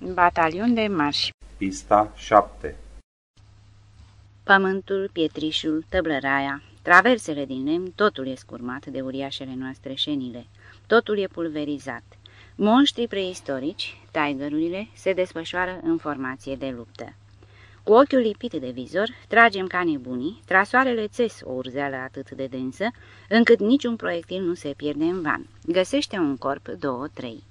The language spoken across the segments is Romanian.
Batalion de marș Pista 7 Pământul, pietrișul, tăblăraia, traversele din lemn, totul e scurmat de uriașele noastre șenile. Totul e pulverizat. Monștrii preistorici, tigerurile, se desfășoară în formație de luptă. Cu ochiul lipit de vizor, tragem ca nebunii, trasoarele țes o urzeală atât de densă, încât niciun proiectil nu se pierde în van. Găsește un corp, două, trei.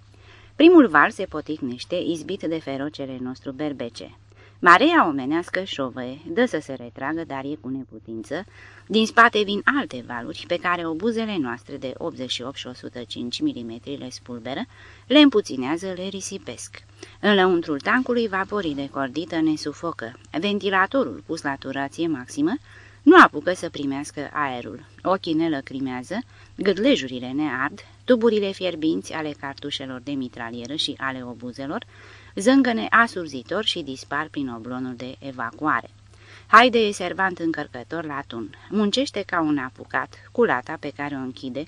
Primul val se poticnește, izbit de ferocele nostru berbece. Marea omenească șovăie, dă să se retragă, dar e cu neputință. Din spate vin alte valuri pe care obuzele noastre de 88 și 105 mm le spulberă, le împuținează, le risipesc. În lăuntrul tancului, vaporii de cordită ne sufocă. Ventilatorul pus la turație maximă nu apucă să primească aerul. Ochii ne lăcrimează, gâdlejurile ne ard, tuburile fierbinți ale cartușelor de mitralieră și ale obuzelor zângăne asurzitor și dispar prin oblonul de evacuare. Haide e servant încărcător la tun. Muncește ca un apucat, cu lata pe care o închide,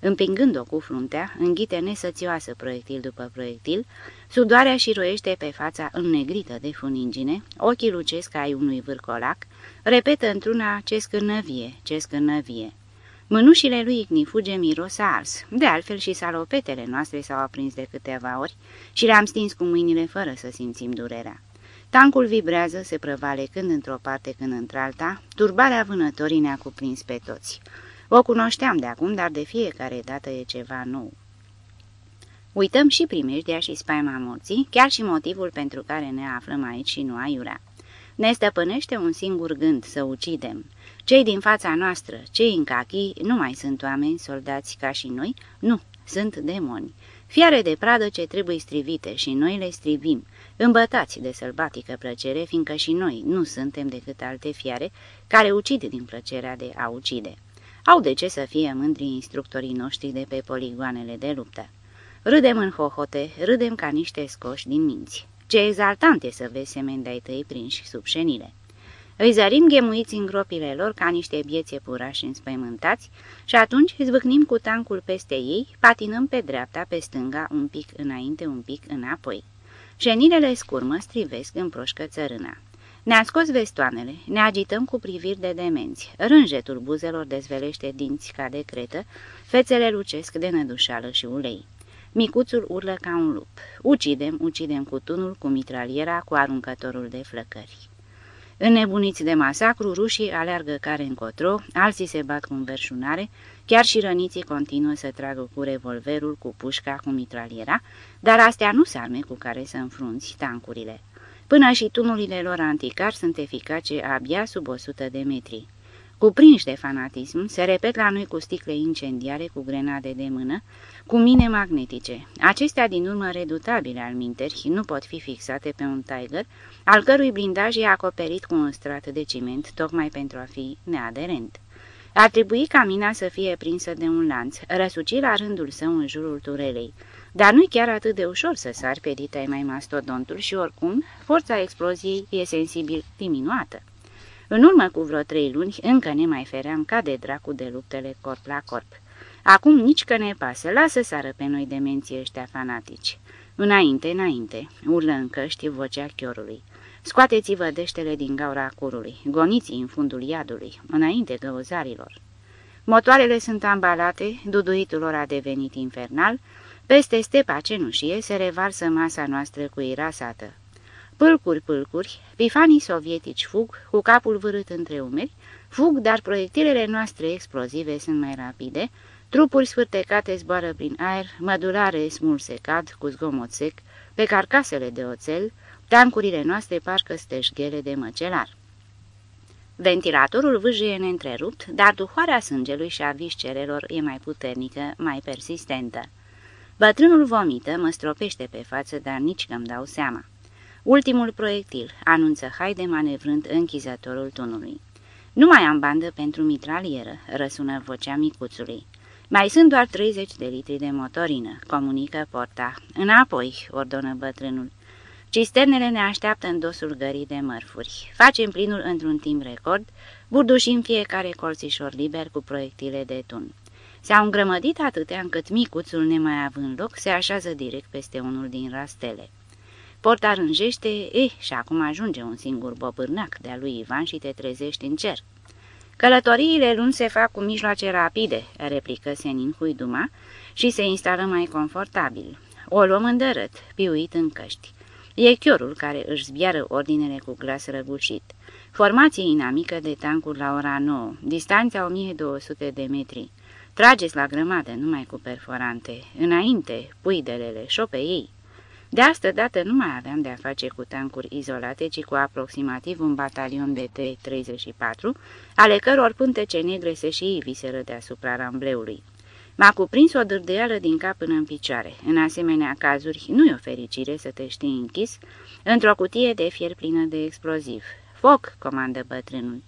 împingând-o cu fruntea, înghite nesățioasă proiectil după proiectil, sudoarea și roiește pe fața înnegrită de funingine, ochii lucesc ai unui vârcolac, repetă într-una ce scârnăvie, ce scârnăvie. Mânușile lui ignifuge miros a ars, de altfel și salopetele noastre s-au aprins de câteva ori și le-am stins cu mâinile fără să simțim durerea. Tancul vibrează, se prăvale când într-o parte, când într-alta, turbarea vânătorii ne-a cuprins pe toți. O cunoșteam de acum, dar de fiecare dată e ceva nou. Uităm și primejdea și spaima morții, chiar și motivul pentru care ne aflăm aici și nu aiurea. Ne stăpânește un singur gând, să ucidem. Cei din fața noastră, cei în cachi, nu mai sunt oameni, soldați ca și noi, nu, sunt demoni. Fiare de pradă ce trebuie strivite și noi le strivim, îmbătați de sălbatică plăcere, fiindcă și noi nu suntem decât alte fiare care ucid din plăcerea de a ucide. Au de ce să fie mândri instructorii noștri de pe poligoanele de luptă. Râdem în hohote, râdem ca niște scoși din minți. Ce exaltant e să vezi semeni de-ai tăi prinși sub șenile. Îi zărim ghemuiți în gropile lor ca niște biețe purași înspăimântați și atunci zvâcnim cu tancul peste ei, patinăm pe dreapta, pe stânga, un pic înainte, un pic înapoi. Șenilele scurmă strivesc în proșcă țărâna. Ne-a scos vestoanele, ne agităm cu priviri de demenți. Rânjetul buzelor dezvelește dinți ca de cretă, fețele lucesc de nădușală și ulei. Micuțul urlă ca un lup. Ucidem, ucidem cu tunul, cu mitraliera, cu aruncătorul de flăcări. Înnebuniți de masacru, rușii aleargă care încotro, alții se bat cu înverșunare, chiar și răniții continuă să tragă cu revolverul, cu pușca, cu mitraliera, dar astea nu se arme cu care să înfrunți tancurile. Până și tunurile lor anticar sunt eficace abia sub 100 de metri. Cuprinși de fanatism, se repet la noi cu sticle incendiare, cu grenade de mână, cu mine magnetice. Acestea din urmă redutabile al minteri nu pot fi fixate pe un tiger, al cărui blindaj e acoperit cu un strat de ciment, tocmai pentru a fi neaderent. Ar trebui ca mina să fie prinsă de un lanț, răsuci la rândul său în jurul turelei, dar nu-i chiar atât de ușor să sari pe dita mai mastodontul și oricum, forța exploziei e sensibil diminuată. În urmă cu vreo trei luni, încă ne mai feream ca de dracu de luptele corp la corp. Acum nici că ne pasă, lasă sară pe noi demenții ăștia fanatici. Înainte, înainte, urlă în căști vocea chiorului. Scoateți-vă deștele din gaura curului, goniți în fundul iadului, înainte găuzarilor. Motoarele sunt ambalate, duduitul lor a devenit infernal, peste stepa cenușie se revarsă masa noastră cu irasată. Pâlcuri, pâlcuri, pifanii sovietici fug, cu capul vârât între umeri, fug, dar proiectilele noastre explozive sunt mai rapide, trupuri sfârtecate zboară prin aer, mădulare smulse cad cu zgomot sec, pe carcasele de oțel, tancurile noastre parcă steșghele de măcelar. Ventilatorul vâjie neîntrerupt, dar duhoarea sângelui și a viscerelor e mai puternică, mai persistentă. Bătrânul vomită, mă stropește pe față, dar nici că-mi dau seama. Ultimul proiectil, anunță Haide manevrând închizătorul tunului. Nu mai am bandă pentru mitralieră, răsună vocea micuțului. Mai sunt doar 30 de litri de motorină, comunică porta. Înapoi, ordonă bătrânul. Cisternele ne așteaptă în dosul gării de mărfuri. Facem plinul într-un timp record, burdușim fiecare colțișor liber cu proiectile de tun. S-au îngrămădit atâtea încât micuțul, nemai având loc, se așează direct peste unul din rastele. Porta rânjește, eh, și acum ajunge un singur bobârnac de-a lui Ivan și te trezești în cer. Călătoriile luni se fac cu mijloace rapide, replică Senin Huiduma, și se instală mai confortabil. O luăm îndărât, piuit în căști. E chiorul care își zbiară ordinele cu glas răgușit. Formație inamică de tancuri la ora 9, distanța 1200 de metri. Trageți la grămadă, numai cu perforante. Înainte, puidelele, șope ei. De asta dată nu mai aveam de-a face cu tancuri izolate, ci cu aproximativ un batalion de T-34, ale căror pântece negre se și iviseră deasupra rambleului. M-a cuprins o dârdeală din cap până în picioare. În asemenea cazuri, nu e o fericire să te știi închis într-o cutie de fier plină de exploziv. Foc, comandă bătrânul.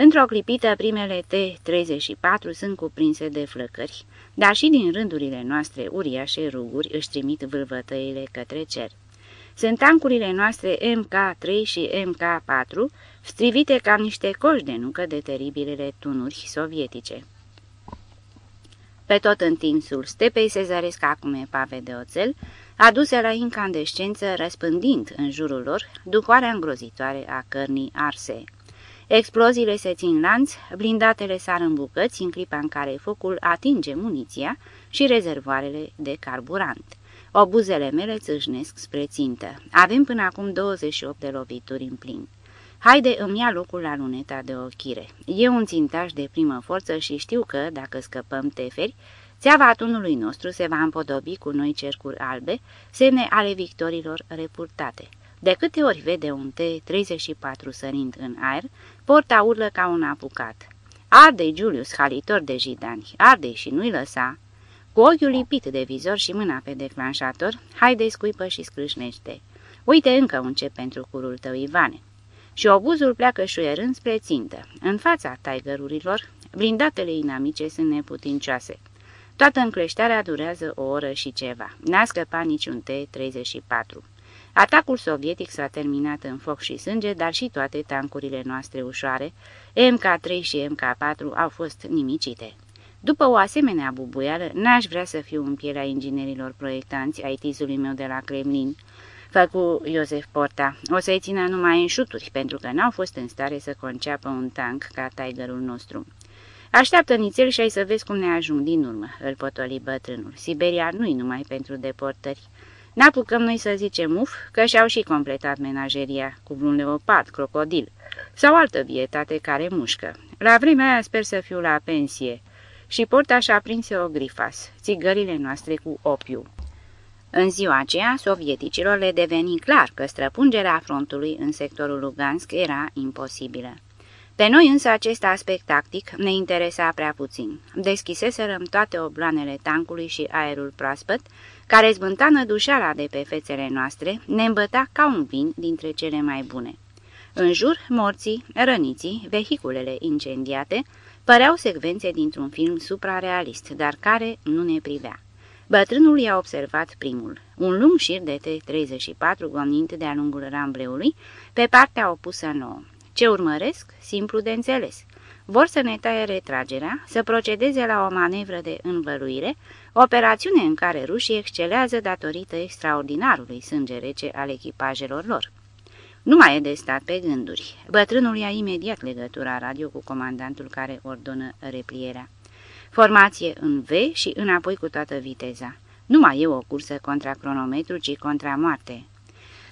Într-o clipită, primele T-34 sunt cuprinse de flăcări, dar și din rândurile noastre uriașe ruguri își trimit vâlvătăile către cer. Sunt tancurile noastre MK3 și MK4, strivite ca niște coși de nucă de teribilele tunuri sovietice. Pe tot întinsul stepei se zăresc acum epave de oțel, aduse la incandescență, răspândind în jurul lor duhoarea îngrozitoare a cărnii arse. Exploziile se țin lanț, blindatele sar în bucăți în clipa în care focul atinge muniția și rezervoarele de carburant. Obuzele mele țâșnesc spre țintă. Avem până acum 28 de lovituri în plin. Haide, îmi ia locul la luneta de ochire. E un țintaș de primă forță și știu că, dacă scăpăm teferi, țeava atunului nostru se va împodobi cu noi cercuri albe, semne ale victorilor repurtate. De câte ori vede un T-34 sărind în aer, porta urlă ca un apucat. Arde Julius, halitor de jidani, arde și nu-i lăsa. Cu ochiul lipit de vizor și mâna pe declanșator, haide scuipă și scrâșnește. Uite încă un cep pentru curul tău, Ivane și obuzul pleacă șuierând spre țintă. În fața tigerurilor, blindatele inamice sunt neputincioase. Toată încleștarea durează o oră și ceva. N-a scăpat niciun T-34. Atacul sovietic s-a terminat în foc și sânge, dar și toate tancurile noastre ușoare, MK3 și MK4, au fost nimicite. După o asemenea bubuială, n-aș vrea să fiu în pielea inginerilor proiectanți ai tizului meu de la Kremlin, făcu Iosef Porta. O să-i țină numai în șuturi, pentru că n-au fost în stare să conceapă un tank ca tigerul nostru. Așteaptă nițel și ai să vezi cum ne ajung din urmă, îl potoli bătrânul. Siberia nu-i numai pentru deportări. N-apucăm noi să zicem uf, că și-au și completat menageria cu un leopard, crocodil sau altă vietate care mușcă. La vremea aia sper să fiu la pensie. Și porta și-a prinse o grifas, țigările noastre cu opiu. În ziua aceea, sovieticilor le deveni clar că străpungerea frontului în sectorul Lugansk era imposibilă. Pe noi însă acest aspect tactic ne interesa prea puțin. Deschiseserăm toate obloanele tancului și aerul proaspăt, care zbânta nădușara de pe fețele noastre, ne îmbăta ca un vin dintre cele mai bune. În jur, morții, răniții, vehiculele incendiate, păreau secvențe dintr-un film suprarealist, dar care nu ne privea. Bătrânul i-a observat primul, un lung șir de T-34 gonind de-a lungul rambleului, pe partea opusă nouă. Ce urmăresc? Simplu de înțeles. Vor să ne taie retragerea, să procedeze la o manevră de învăluire, operațiune în care rușii excelează datorită extraordinarului sânge rece al echipajelor lor. Nu mai e de stat pe gânduri. Bătrânul ia imediat legătura radio cu comandantul care ordonă replierea. Formație în V și înapoi cu toată viteza. Nu mai e o cursă contra cronometru, ci contra moarte.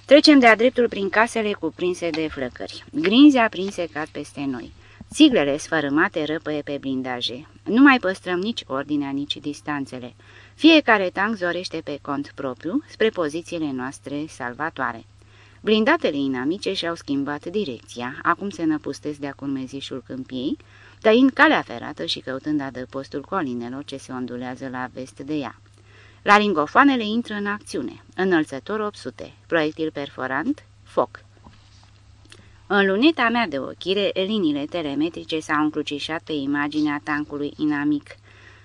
Trecem de-a dreptul prin casele cuprinse de flăcări. Grinzi aprinse cad peste noi. Siglele sfărâmate răpăie pe blindaje. Nu mai păstrăm nici ordinea, nici distanțele. Fiecare tank zorește pe cont propriu spre pozițiile noastre salvatoare. Blindatele inamice și-au schimbat direcția, acum se năpustesc de-a curmezișul câmpiei, tăind calea ferată și căutând adăpostul colinelor ce se ondulează la vest de ea. La lingofoanele intră în acțiune. Înălțător 800. Proiectil perforant. Foc. În luneta mea de ochire, liniile telemetrice s-au încrucișat pe imaginea tancului inamic.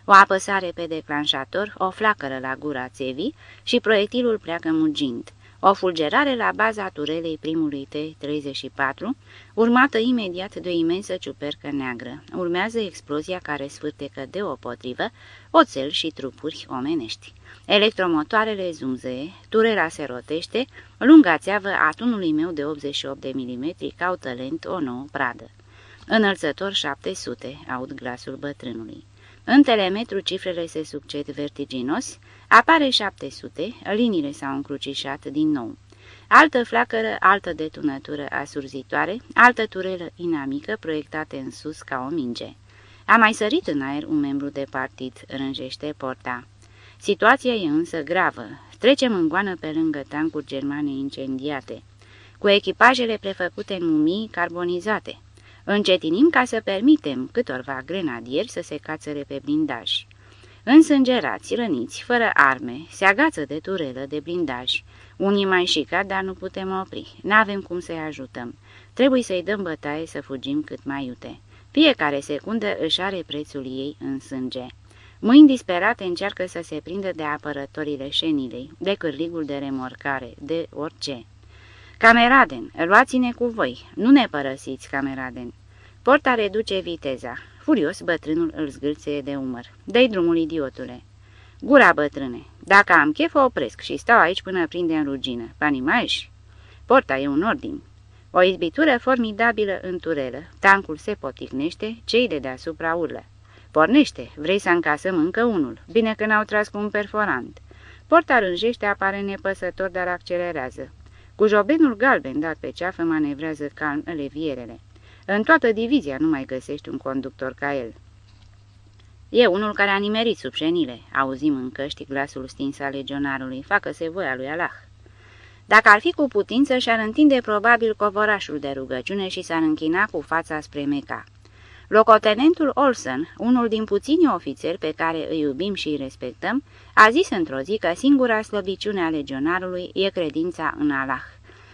O apăsare pe declanșator, o flacără la gura țevii și proiectilul pleacă mugind. O fulgerare la baza turelei primului T-34, urmată imediat de o imensă ciupercă neagră. Urmează explozia care sfârtecă deopotrivă oțel și trupuri omenești. Electromotoarele zumzee, turela se rotește, lunga țeavă a tunului meu de 88 de mm caută lent o nouă pradă. Înălțător 700, aud glasul bătrânului. În telemetru cifrele se succed vertiginos, apare 700, liniile s-au încrucișat din nou. Altă flacără, altă detunătură asurzitoare, altă turelă inamică proiectată în sus ca o minge. A mai sărit în aer un membru de partid, rânjește porta. Situația e însă gravă. Trecem în goană pe lângă tancuri germane incendiate, cu echipajele prefăcute în mumii carbonizate. Încetinim ca să permitem câtorva grenadieri să se cațăre pe blindaj. Însângerați, răniți, fără arme, se agață de turelă, de blindaj. Unii mai șica, dar nu putem opri. N-avem cum să-i ajutăm. Trebuie să-i dăm bătaie să fugim cât mai iute. Fiecare secundă își are prețul ei în sânge. Mâini disperate încearcă să se prindă de apărătorile șenilei, de cârligul de remorcare, de orice. Cameraden, luați-ne cu voi, nu ne părăsiți, cameraden. Porta reduce viteza. Furios, bătrânul îl zgâlțe de umăr. Dă-i drumul, idiotule. Gura, bătrâne. Dacă am chef, o opresc și stau aici până prinde în rugină. Panimași? Porta e un ordin. O izbitură formidabilă în turelă. Tancul se poticnește, cei de deasupra urlă. Pornește, vrei să încasăm încă unul. Bine că n-au tras cu un perforant. Porta rânjește, apare nepăsător, dar accelerează. Cu jobenul galben dat pe ceafă, manevrează calm levierele. În toată divizia nu mai găsești un conductor ca el. E unul care a nimerit sub șenile, auzim în căști glasul stins al legionarului, facă-se voia lui Allah. Dacă ar fi cu putință, și-ar întinde probabil covorașul de rugăciune și s-ar închina cu fața spre Meca. Locotenentul Olsen, unul din puținii ofițeri pe care îi iubim și îi respectăm, a zis într-o zi că singura slăbiciune a legionarului e credința în Allah.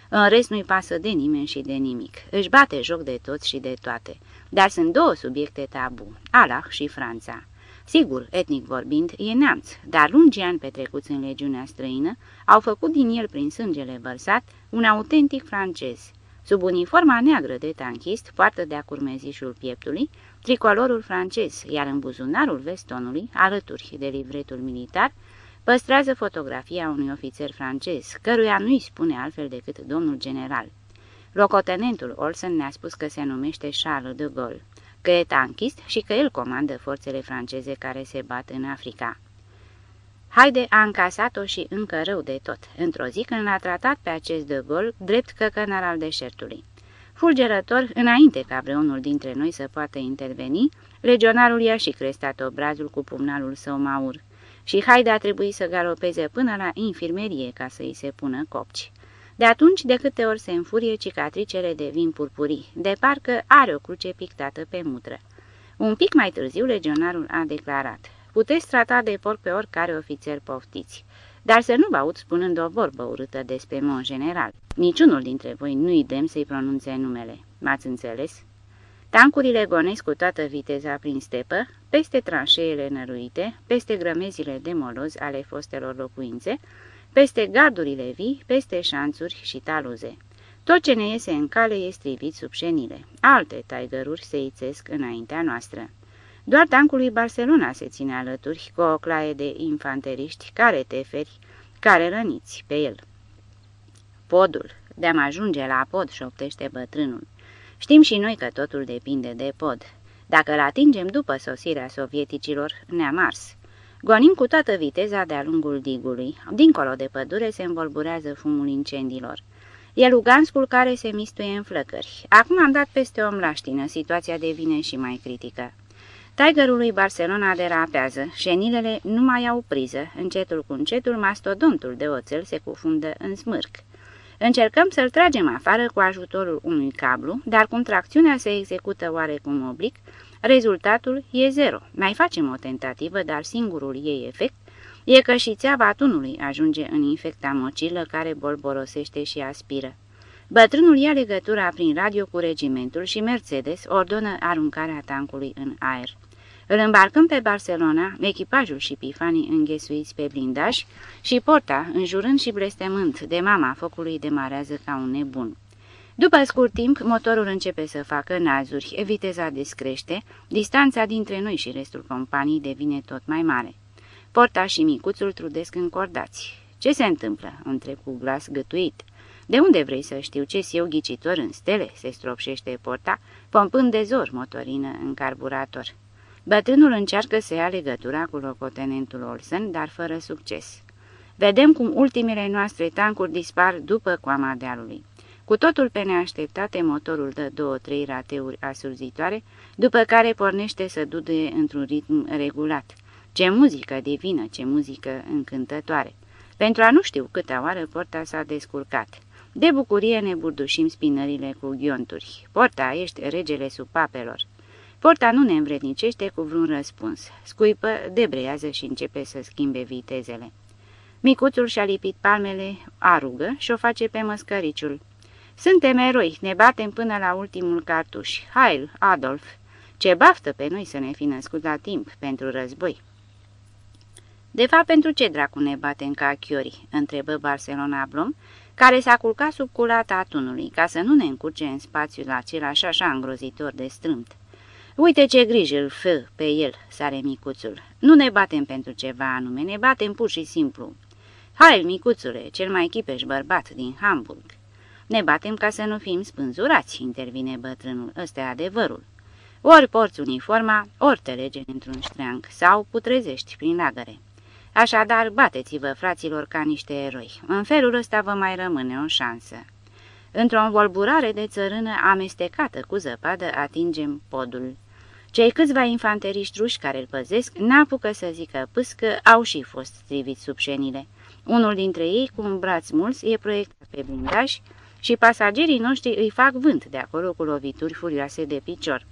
În rest nu-i pasă de nimeni și de nimic. Își bate joc de toți și de toate. Dar sunt două subiecte tabu, Allah și Franța. Sigur, etnic vorbind, e neamț, dar lungi ani petrecuți în legiunea străină au făcut din el, prin sângele vărsat, un autentic francez. Sub uniforma neagră de tanchist, poartă de-a curmezișul pieptului, tricolorul francez, iar în buzunarul vestonului, alături de livretul militar, păstrează fotografia unui ofițer francez, căruia nu-i spune altfel decât domnul general. Locotenentul Olsen ne-a spus că se numește Charles de Gaulle, că e tanchist și că el comandă forțele franceze care se bat în Africa. Haide a încasat-o și încă rău de tot, într-o zi când l-a tratat pe acest de Gaulle drept căcănar al deșertului. Fulgerător, înainte ca vreunul dintre noi să poată interveni, legionarul i-a și crestat obrazul cu pumnalul său maur și Haide a trebuit să galopeze până la infirmerie ca să îi se pună copci. De atunci, de câte ori se înfurie, cicatricele devin purpurii, de parcă are o cruce pictată pe mutră. Un pic mai târziu, legionarul a declarat, puteți trata de porc pe oricare ofițer poftiți, dar să nu vă aud spunând o vorbă urâtă despre mon general. Niciunul dintre voi nu-i dem să-i pronunțe numele. M-ați înțeles? Tancurile gonesc cu toată viteza prin stepă, peste tranșeele năruite, peste grămezile de moloz ale fostelor locuințe, peste gardurile vii, peste șanțuri și taluze. Tot ce ne iese în cale e strivit sub șenile. Alte taigăruri se ițesc înaintea noastră. Doar tancului Barcelona se ține alături cu o claie de infanteriști care teferi, care răniți pe el. Podul. De-am ajunge la pod, șoptește bătrânul. Știm și noi că totul depinde de pod. Dacă îl atingem după sosirea sovieticilor, ne-am ars. Gonim cu toată viteza de-a lungul digului. Dincolo de pădure se învolburează fumul incendiilor. E Luganskul care se mistuie în flăcări. Acum am dat peste o mlaștină, situația devine și mai critică. Tigerul lui Barcelona derapează, șenilele nu mai au priză, încetul cu încetul mastodontul de oțel se cufundă în smârc. Încercăm să-l tragem afară cu ajutorul unui cablu, dar cum tracțiunea se execută oarecum oblic, rezultatul e zero. Mai facem o tentativă, dar singurul ei efect e că și țeava tunului ajunge în infecta mocilă care bolborosește și aspiră. Bătrânul ia legătura prin radio cu regimentul și Mercedes ordonă aruncarea tancului în aer. Îl îmbarcăm pe Barcelona, echipajul și pifanii înghesuiți pe blindaj și porta, înjurând și blestemând de mama focului, demarează ca un nebun. După scurt timp, motorul începe să facă nazuri, viteza descrește, distanța dintre noi și restul companiei devine tot mai mare. Porta și micuțul trudesc încordați. Ce se întâmplă?" întreb cu glas gătuit. De unde vrei să știu ce eu ghicitor în stele?" se stropșește porta, pompând de zor motorină în carburator. Bătrânul încearcă să ia legătura cu locotenentul Olsen, dar fără succes. Vedem cum ultimele noastre tancuri dispar după coama dealului. Cu totul pe neașteptate, motorul dă două-trei rateuri asurzitoare, după care pornește să duduie într-un ritm regulat. Ce muzică divină, ce muzică încântătoare! Pentru a nu știu câte oară porta s-a descurcat. De bucurie ne burdușim spinările cu ghionturi. Porta, ești regele supapelor. Porta nu ne învrednicește cu vreun răspuns. Scuipă, debrează și începe să schimbe vitezele. Micuțul și-a lipit palmele, arugă și o face pe măscăriciul. Suntem eroi, ne batem până la ultimul cartuș. Hail, Adolf! Ce baftă pe noi să ne fi născut la timp pentru război! De fapt, pentru ce dracu ne batem ca chiori?" întrebă Barcelona Blom, care s-a culcat sub culata atunului, ca să nu ne încurce în spațiul același așa îngrozitor de strâmt. Uite ce grijă îl fă pe el, sare micuțul. Nu ne batem pentru ceva anume, ne batem pur și simplu. Hai, micuțule, cel mai chipeș bărbat din Hamburg. Ne batem ca să nu fim spânzurați, intervine bătrânul, ăsta e adevărul. Ori porți uniforma, ori te lege într-un ștreang sau putrezești prin lagăre. Așadar, bateți-vă, fraților, ca niște eroi. În felul ăsta vă mai rămâne o șansă. Într-o învolburare de țărână amestecată cu zăpadă atingem podul. Cei câțiva infanteriști ruși care îl păzesc n-apucă să zică pâscă, au și fost striviți sub șenile. Unul dintre ei, cu un braț mulți, e proiectat pe blindaj și pasagerii noștri îi fac vânt de acolo cu lovituri furioase de picior.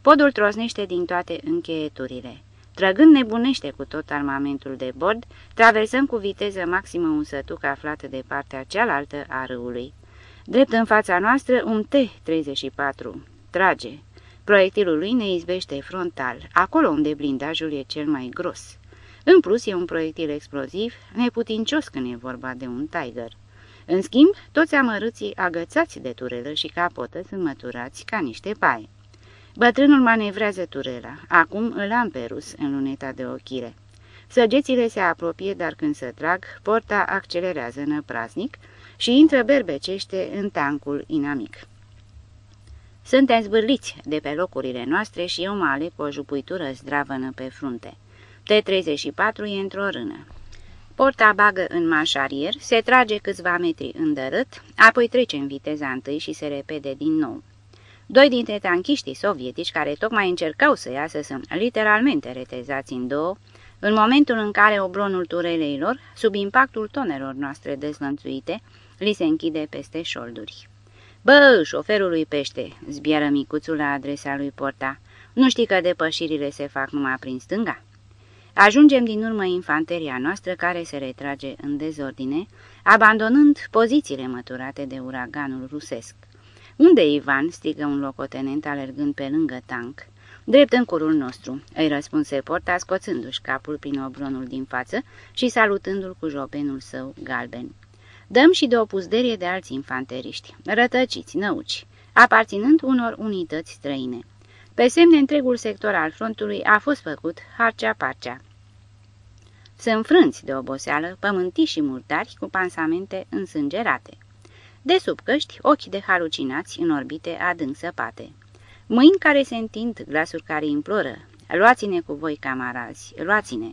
Podul trosnește din toate încheieturile. Trăgând nebunește cu tot armamentul de bord, traversăm cu viteză maximă un sătuc aflat de partea cealaltă a râului. Drept în fața noastră, un T-34 trage. Proiectilul lui ne izbește frontal, acolo unde blindajul e cel mai gros. În plus, e un proiectil exploziv, neputincios când e vorba de un Tiger. În schimb, toți amărâții agățați de turelă și capotă sunt măturați ca niște paie. Bătrânul manevrează turela. Acum îl am pe rus în luneta de ochire. Săgețile se apropie, dar când se trag, porta accelerează năprasnic și intră berbecește în tancul inamic. Suntem zbârliți de pe locurile noastre și eu mă aleg cu o jupuitură zdravănă pe frunte. T-34 e într-o rână. Porta bagă în mașarier, se trage câțiva metri îndărât, apoi trece în viteza întâi și se repede din nou. Doi dintre tanchiștii sovietici care tocmai încercau să iasă sunt literalmente retezați în două, în momentul în care oblonul turelei lor, sub impactul tonelor noastre dezlănțuite, li se închide peste șolduri. Bă, șoferului pește!" zbieră micuțul la adresa lui Porta. Nu știi că depășirile se fac numai prin stânga?" Ajungem din urmă infanteria noastră care se retrage în dezordine, abandonând pozițiile măturate de uraganul rusesc. Unde Ivan?" strigă un locotenent alergând pe lângă tank. Drept în curul nostru," îi răspunse Porta, scoțându-și capul prin obronul din față și salutându-l cu jopenul său galben. Dăm și de o puzderie de alți infanteriști, rătăciți, năuci, aparținând unor unități străine. Pe semne, întregul sector al frontului a fost făcut harcea-parcea. Sunt frânți de oboseală, pământiși și murdari cu pansamente însângerate. De sub căști, ochi de halucinați în orbite adânc săpate. Mâini care se întind, glasuri care imploră, luați-ne cu voi, camarazi, luați-ne!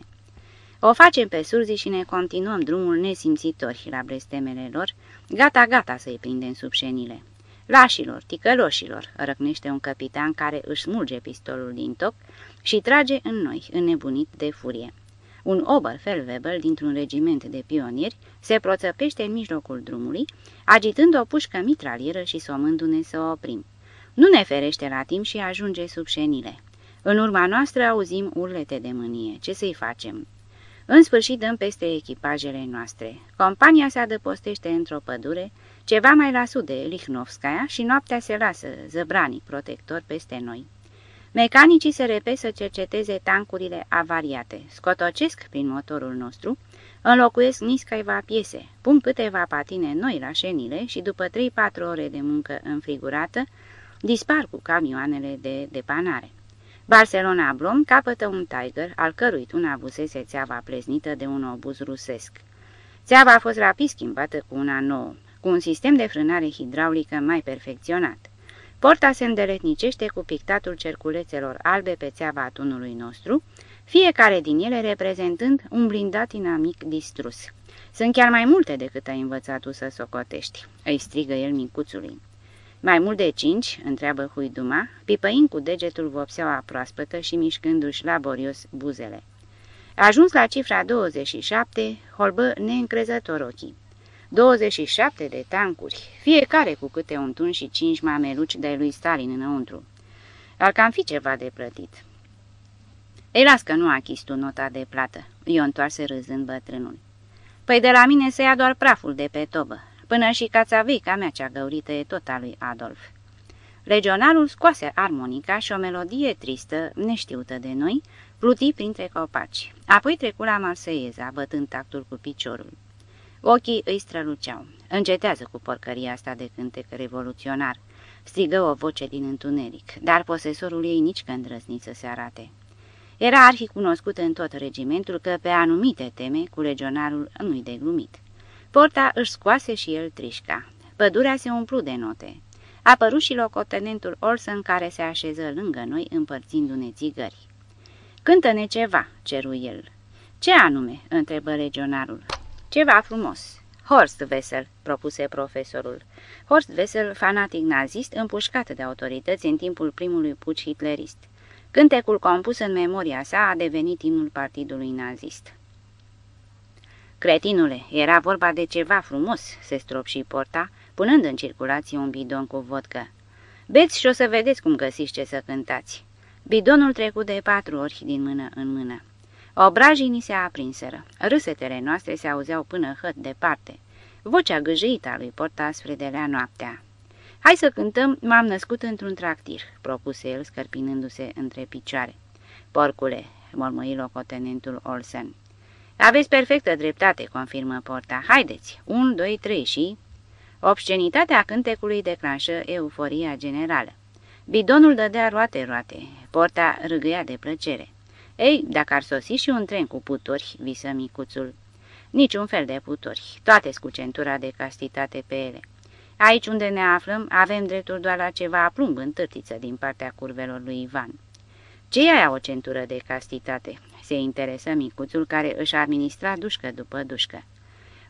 O facem pe surzi și ne continuăm drumul nesimțitori la blestemele lor, gata-gata să-i prindem sub șenile. Lașilor, ticăloșilor, răcnește un capitan care își smulge pistolul din toc și trage în noi, înnebunit de furie. Un Oberfeldwebel dintr-un regiment de pionieri se proțăpește în mijlocul drumului, agitând o pușcă mitralieră și somându-ne să o oprim. Nu ne ferește la timp și ajunge sub șenile. În urma noastră auzim urlete de mânie. Ce să-i facem? În sfârșit dăm peste echipajele noastre. Compania se adăpostește într-o pădure, ceva mai la sud de Lichnowskaia și noaptea se lasă zăbranic protector peste noi. Mecanicii se repet să cerceteze tancurile avariate, scotocesc prin motorul nostru, înlocuiesc niscaiva piese, pun câteva patine noi la șenile și după 3-4 ore de muncă înfrigurată, dispar cu camioanele de depanare. Barcelona Blom capătă un Tiger, al cărui tun avusese țeava pleznită de un obuz rusesc. Țeava a fost rapid schimbată cu una nouă, cu un sistem de frânare hidraulică mai perfecționat. Porta se îndeletnicește cu pictatul cerculețelor albe pe țeava tunului nostru, fiecare din ele reprezentând un blindat inamic distrus. Sunt chiar mai multe decât ai învățat tu să socotești, îi strigă el micuțului. Mai mult de cinci, întreabă Huiduma, pipăind cu degetul vopseaua proaspătă și mișcându-și laborios buzele. Ajuns la cifra 27, holbă neîncrezător ochii. 27 de tancuri, fiecare cu câte un tun și cinci mameluci de lui Stalin înăuntru. Ar cam fi ceva de plătit. Ei, las că nu achis tu nota de plată, i-o întoarse râzând bătrânul. Păi de la mine se ia doar praful de pe tobă, până și cațavica mea cea găurită e tot a lui Adolf. Regionalul scoase armonica și o melodie tristă, neștiută de noi, pluti printre copaci. Apoi trecu la Marseieza, bătând tactul cu piciorul. Ochii îi străluceau. Încetează cu porcăria asta de cântec revoluționar, strigă o voce din întuneric, dar posesorul ei nici că îndrăznit să se arate. Era arhi cunoscut în tot regimentul că pe anumite teme cu legionarul nu-i de glumit. Porta își scoase și el trișca. Pădurea se umplu de note. A apărut și locotenentul Olsen care se așeză lângă noi împărțindu-ne țigări. Cântă-ne ceva, ceru el. Ce anume?" întrebă legionarul. Ceva frumos." Horst Wessel," propuse profesorul. Horst Wessel, fanatic nazist, împușcat de autorități în timpul primului puci hitlerist. Cântecul compus în memoria sa a devenit imnul partidului nazist. Cretinule, era vorba de ceva frumos, se strop și porta, punând în circulație un bidon cu vodcă. Beți și o să vedeți cum găsiți ce să cântați. Bidonul trecut de patru ori din mână în mână. Obrajii ni se aprinseră. Râsetele noastre se auzeau până hăt departe. Vocea gâjâită a lui Porta sfredelea noaptea. Hai să cântăm M-am născut într-un tractir," propuse el, scărpinându-se între picioare. Porcule," mormăi locotenentul Olsen. Aveți perfectă dreptate," confirmă Porta. Haideți, un, doi, trei și... Obscenitatea cântecului declanșă euforia generală. Bidonul dădea roate-roate. Porta râgâia de plăcere. Ei, dacă ar sosi și un tren cu puturi, visă micuțul. Niciun fel de puturi, toate cu centura de castitate pe ele. Aici unde ne aflăm, avem dreptul doar la ceva plumb în târtiță din partea curvelor lui Ivan. Ce e aia o centură de castitate? Se interesă micuțul care își administra dușcă după dușcă.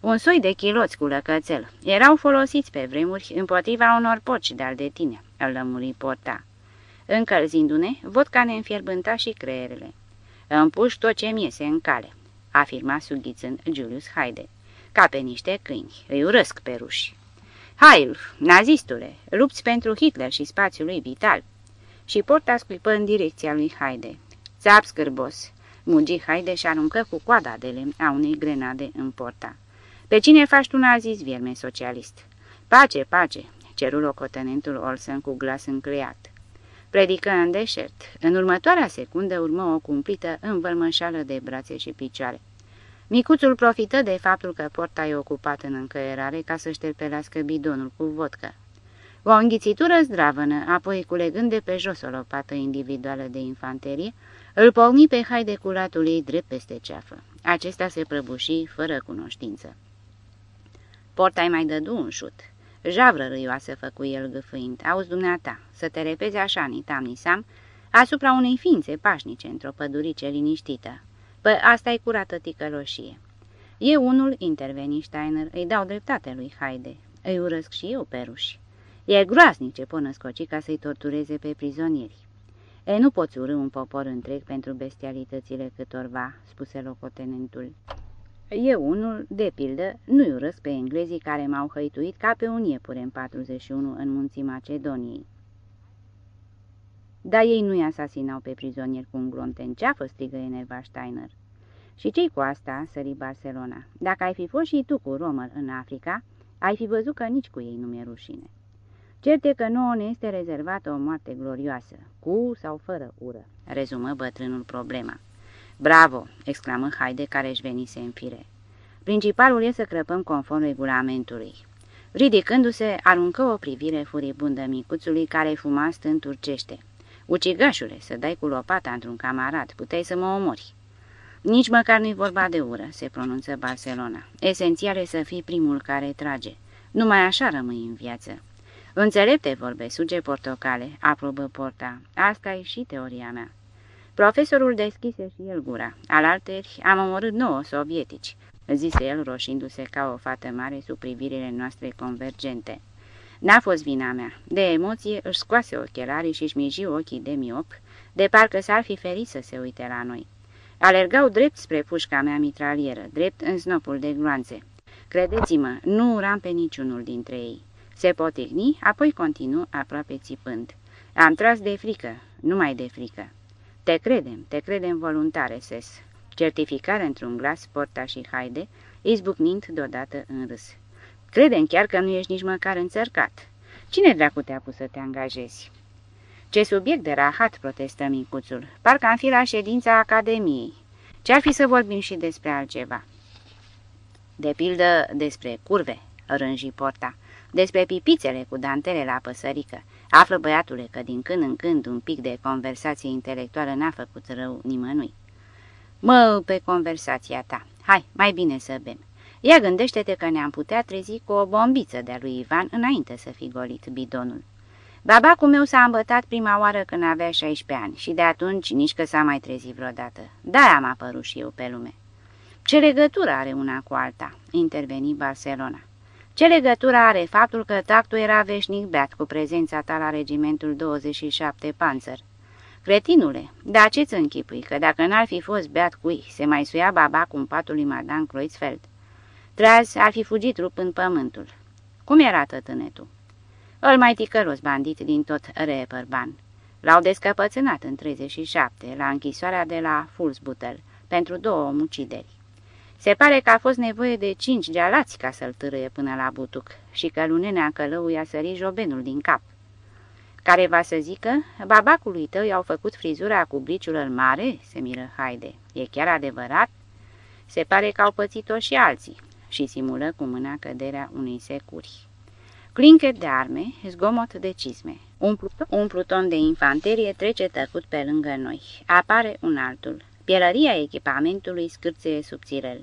Un soi de chiloți cu lăcățel. Erau folosiți pe vremuri împotriva unor porci de-al de tine, îl lămuri porta. Încălzindu-ne, vodka ne înfierbânta și creierele. Împuși tot ce mi iese în cale, afirma sughițând Julius Haide. Ca pe niște câini, îi urăsc pe ruși. Hail, nazistule, lupți pentru Hitler și spațiul lui vital. Și porta scuipă în direcția lui Haide. Țap scârbos, mugi Haide și aruncă cu coada de lemn a unei grenade în porta. Pe cine faci tu nazist, vierme socialist? Pace, pace, ceru locotenentul Olsen cu glas încleiat. Predică în deșert. În următoarea secundă urmă o cumplită învălmășală de brațe și picioare. Micuțul profită de faptul că porta e ocupat în încăierare ca să șterpelească bidonul cu vodcă. O înghițitură zdravănă, apoi culegând de pe jos o lopată individuală de infanterie, îl pocni pe haide culatul ei drept peste ceafă. Acesta se prăbuși fără cunoștință. Porta-i mai dădu un șut. Javră râioasă făcu el gâfâind. Auzi dumneata, să te repezi așa, nitam nisam, asupra unei ființe pașnice într-o pădurice liniștită. Păi asta e curată ticăloșie. E unul, interveni Steiner, îi dau dreptate lui Haide. Îi urăsc și eu pe ruși. E groaznic ce pun scoci ca să-i tortureze pe prizonieri. E, nu poți urâ un popor întreg pentru bestialitățile câtorva, spuse locotenentul. Eu unul, de pildă, nu-i urăsc pe englezii care m-au hăituit ca pe un iepure în 41 în munții Macedoniei. Dar ei nu-i asasinau pe prizonieri cu un glonte în ceafă, strigă enerva Steiner. Și cei cu asta, sări Barcelona, dacă ai fi fost și tu cu Romer în Africa, ai fi văzut că nici cu ei nu mi-e rușine. Cert e că nouă ne este rezervată o moarte glorioasă, cu sau fără ură, rezumă bătrânul problema. Bravo!" exclamă Haide, care își venise în fire. Principalul e să crăpăm conform regulamentului. Ridicându-se, aruncă o privire furibundă micuțului care fuma stând turcește. Ucigașule, să dai cu lopata într-un camarad, puteai să mă omori. Nici măcar nu-i vorba de ură, se pronunță Barcelona. Esențial e să fii primul care trage. Numai așa rămâi în viață. Înțelepte vorbe, suge portocale, aprobă porta. Asta e și teoria mea. Profesorul deschise și el gura. Alalteri am omorât nouă sovietici, zise el roșindu-se ca o fată mare sub privirile noastre convergente. N-a fost vina mea. De emoție își scoase ochelarii și își miji ochii de miop, de parcă s-ar fi ferit să se uite la noi. Alergau drept spre pușca mea mitralieră, drept în snopul de gloanțe. Credeți-mă, nu uram pe niciunul dintre ei. Se potigni, apoi continu aproape țipând. Am tras de frică, numai de frică. Te credem, te credem voluntare, ses. Certificare într-un glas, porta și haide, izbucnind deodată în râs. Credem chiar că nu ești nici măcar înțărcat. Cine dracu te-a pus să te angajezi? Ce subiect de rahat, protestă micuțul. Parcă am fi la ședința Academiei. Ce-ar fi să vorbim și despre altceva? De pildă despre curve, rânji porta, despre pipițele cu dantele la păsărică. Află, băiatule, că din când în când un pic de conversație intelectuală n-a făcut rău nimănui. Mă, pe conversația ta. Hai, mai bine să bem. Ia gândește-te că ne-am putea trezi cu o bombiță de-a lui Ivan înainte să fi golit bidonul. Babacul meu s-a îmbătat prima oară când avea 16 ani și de atunci nici că s-a mai trezit vreodată. Da, am apărut și eu pe lume. Ce legătură are una cu alta? interveni Barcelona. Ce legătură are faptul că tactul era veșnic beat cu prezența ta la regimentul 27 Panzer? Cretinule, dar ce-ți închipui, că dacă n-ar fi fost beat cui, se mai suia babacul în patul lui Madame Kreuzfeld? Traz ar fi fugit rupând pământul. Cum era tătânetul? Îl mai ticălos bandit din tot Reeperban. L-au descăpățânat în 37, la închisoarea de la Fulsbutel, pentru două omucideri. Se pare că a fost nevoie de cinci gealați ca să-l târâie până la butuc și că lunenea călău i-a sărit jobenul din cap. Care va să zică, babacului tău i-au făcut frizura cu briciul în mare, se miră Haide. E chiar adevărat? Se pare că au pățit-o și alții și simulă cu mâna căderea unei securi. Clinchet de arme, zgomot de cizme. Un pluton, un pluton de infanterie trece tăcut pe lângă noi. Apare un altul. Pielăria echipamentului scârțe subțirel.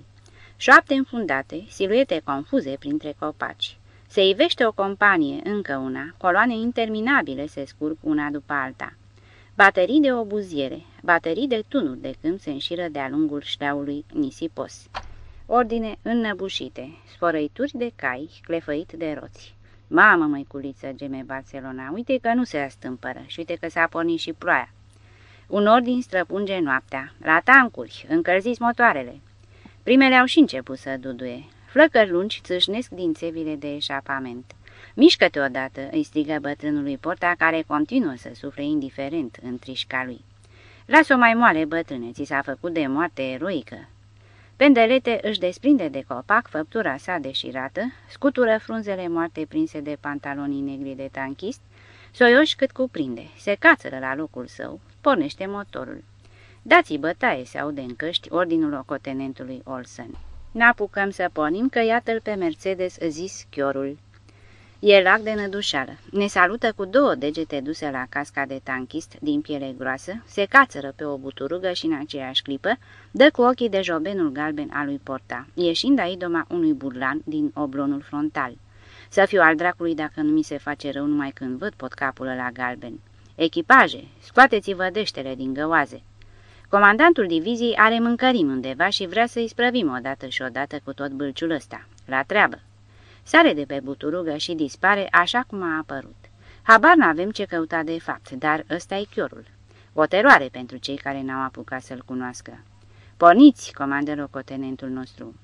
Șoapte înfundate, siluete confuze printre copaci. Se ivește o companie, încă una, coloane interminabile se scurg una după alta. Baterii de obuziere, baterii de tunuri de câmp se înșiră de-a lungul șleaului nisipos. Ordine înnăbușite, sfărăituri de cai, clefăit de roți. Mamă, măiculiță, geme Barcelona, uite că nu se astâmpără și uite că s-a pornit și ploaia. Un ordin străpunge noaptea, la tancuri, încălziți motoarele. Primele au și început să duduie. Flăcări lungi țâșnesc din țevile de eșapament. Mișcă-te odată, îi strigă bătrânului Porta, care continuă să sufle indiferent în trișca lui. Lasă-o mai moale, bătrâne, ți s-a făcut de moarte eroică. Pendelete își desprinde de copac făptura sa deșirată, scutură frunzele moarte prinse de pantalonii negri de tanchist, soioși cât cuprinde, se cațără la locul său, pornește motorul. Dați-i bătaie, se aude în căști ordinul locotenentului Olsen. N-apucăm să pornim că iată-l pe Mercedes, zis chiorul. E lac de nădușală. Ne salută cu două degete duse la casca de tanchist din piele groasă, se cațără pe o buturugă și în aceeași clipă dă cu ochii de jobenul galben al lui Porta, ieșind a idoma unui burlan din oblonul frontal. Să fiu al dracului dacă nu mi se face rău numai când văd pot capul la galben. Echipaje, scoateți-vă deștele din găoaze. Comandantul diviziei are mâncărim undeva și vrea să-i sprăvim odată și odată cu tot bâlciul ăsta. La treabă! Sare de pe buturugă și dispare așa cum a apărut. Habar n-avem ce căuta de fapt, dar ăsta e chiorul. O teroare pentru cei care n-au apucat să-l cunoască. Porniți, comandă locotenentul nostru.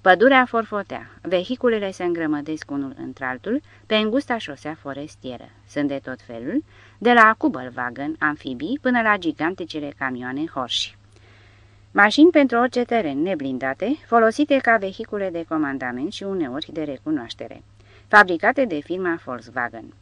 Pădurea forfotea, vehiculele se îngrămădesc unul într-altul pe îngusta șosea forestieră. Sunt de tot felul, de la Kubelwagen, amfibii, până la giganticele camioane horși. Mașini pentru orice teren neblindate, folosite ca vehicule de comandament și uneori de recunoaștere, fabricate de firma Volkswagen.